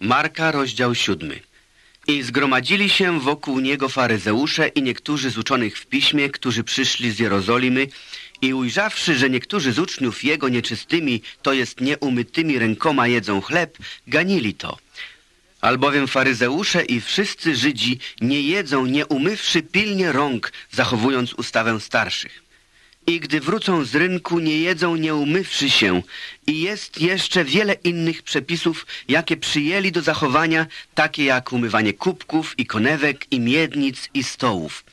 Marka, rozdział siódmy. I zgromadzili się wokół niego faryzeusze i niektórzy z uczonych w piśmie, którzy przyszli z Jerozolimy i ujrzawszy, że niektórzy z uczniów jego nieczystymi, to jest nieumytymi rękoma jedzą chleb, ganili to. Albowiem faryzeusze i wszyscy Żydzi nie jedzą, nie umywszy pilnie rąk, zachowując ustawę starszych. I gdy wrócą z rynku, nie jedzą, nie umywszy się. I jest jeszcze wiele innych przepisów, jakie przyjęli do zachowania, takie jak umywanie kubków i konewek, i miednic, i stołów.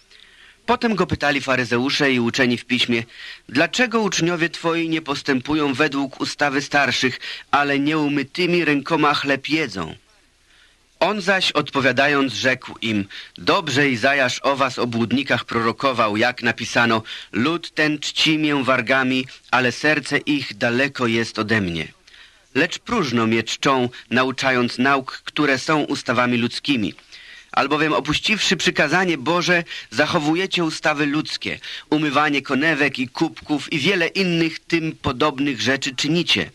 Potem go pytali faryzeusze i uczeni w piśmie, dlaczego uczniowie twoi nie postępują według ustawy starszych, ale nieumytymi rękoma chleb jedzą? On zaś odpowiadając rzekł im, dobrze Izajasz o was obłudnikach prorokował, jak napisano, lud ten czci mię wargami, ale serce ich daleko jest ode mnie. Lecz próżno mnie czczą, nauczając nauk, które są ustawami ludzkimi. Albowiem opuściwszy przykazanie Boże, zachowujecie ustawy ludzkie, umywanie konewek i kubków i wiele innych tym podobnych rzeczy czynicie.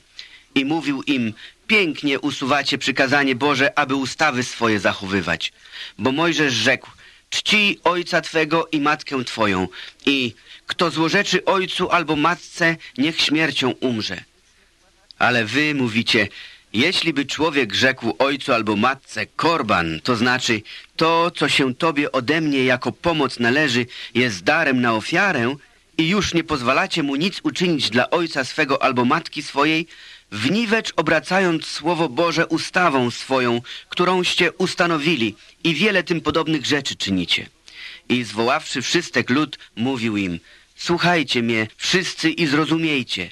I mówił im, pięknie usuwacie przykazanie Boże, aby ustawy swoje zachowywać. Bo Mojżesz rzekł, czcij ojca twego i matkę twoją i kto złorzeczy ojcu albo matce, niech śmiercią umrze. Ale wy mówicie, jeśli by człowiek rzekł ojcu albo matce korban, to znaczy to, co się tobie ode mnie jako pomoc należy, jest darem na ofiarę i już nie pozwalacie mu nic uczynić dla ojca swego albo matki swojej, wniwecz obracając Słowo Boże ustawą swoją, którąście ustanowili i wiele tym podobnych rzeczy czynicie. I zwoławszy wszystek lud, mówił im, słuchajcie mnie wszyscy i zrozumiejcie.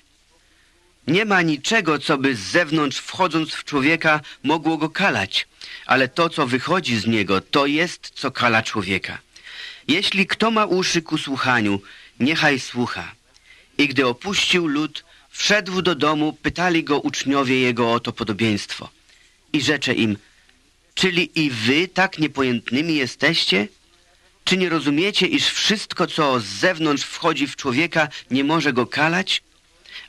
Nie ma niczego, co by z zewnątrz wchodząc w człowieka mogło go kalać, ale to, co wychodzi z niego, to jest, co kala człowieka. Jeśli kto ma uszy ku słuchaniu, niechaj słucha. I gdy opuścił lud, Wszedł do domu, pytali go uczniowie jego o to podobieństwo. I rzecze im, czyli i wy tak niepojętnymi jesteście? Czy nie rozumiecie, iż wszystko, co z zewnątrz wchodzi w człowieka, nie może go kalać?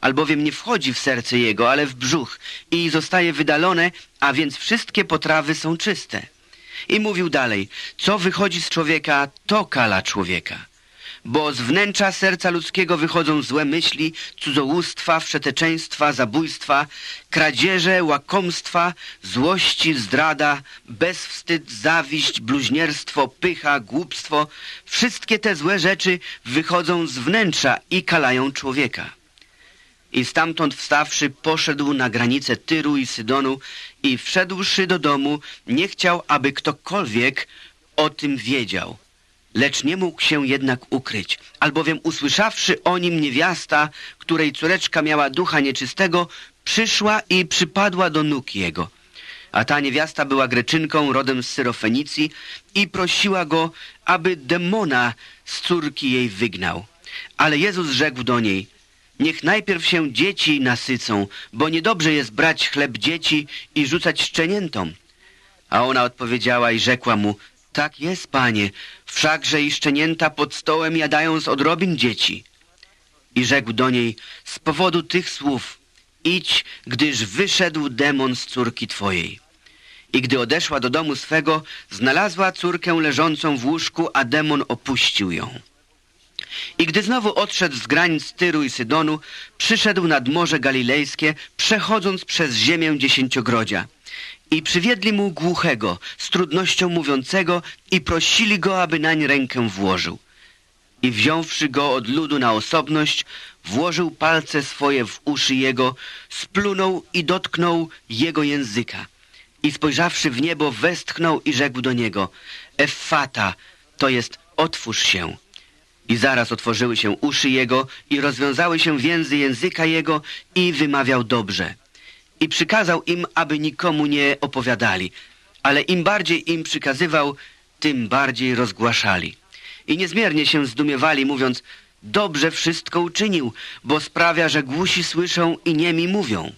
Albowiem nie wchodzi w serce jego, ale w brzuch i zostaje wydalone, a więc wszystkie potrawy są czyste. I mówił dalej, co wychodzi z człowieka, to kala człowieka bo z wnętrza serca ludzkiego wychodzą złe myśli, cudzołóstwa, wszeteczeństwa, zabójstwa, kradzieże, łakomstwa, złości, zdrada, bezwstyd, zawiść, bluźnierstwo, pycha, głupstwo. Wszystkie te złe rzeczy wychodzą z wnętrza i kalają człowieka. I stamtąd wstawszy poszedł na granicę Tyru i Sydonu i wszedłszy do domu nie chciał, aby ktokolwiek o tym wiedział lecz nie mógł się jednak ukryć, albowiem usłyszawszy o nim niewiasta, której córeczka miała ducha nieczystego, przyszła i przypadła do nóg jego. A ta niewiasta była Greczynką rodem z Syrofenicji i prosiła go, aby demona z córki jej wygnał. Ale Jezus rzekł do niej, niech najpierw się dzieci nasycą, bo niedobrze jest brać chleb dzieci i rzucać szczeniętom. A ona odpowiedziała i rzekła mu, tak jest, panie, wszakże i szczenięta pod stołem jadają z odrobin dzieci. I rzekł do niej, z powodu tych słów, idź, gdyż wyszedł demon z córki twojej. I gdy odeszła do domu swego, znalazła córkę leżącą w łóżku, a demon opuścił ją. I gdy znowu odszedł z granic Tyru i Sydonu, przyszedł nad Morze Galilejskie, przechodząc przez ziemię dziesięciogrodzia. I przywiedli mu głuchego, z trudnością mówiącego i prosili go, aby nań rękę włożył. I wziąwszy go od ludu na osobność, włożył palce swoje w uszy jego, splunął i dotknął jego języka. I spojrzawszy w niebo, westchnął i rzekł do niego, Effata, to jest otwórz się. I zaraz otworzyły się uszy jego i rozwiązały się więzy języka jego i wymawiał dobrze i przykazał im, aby nikomu nie opowiadali, ale im bardziej im przykazywał, tym bardziej rozgłaszali. I niezmiernie się zdumiewali, mówiąc, dobrze wszystko uczynił, bo sprawia, że głusi słyszą i niemi mówią.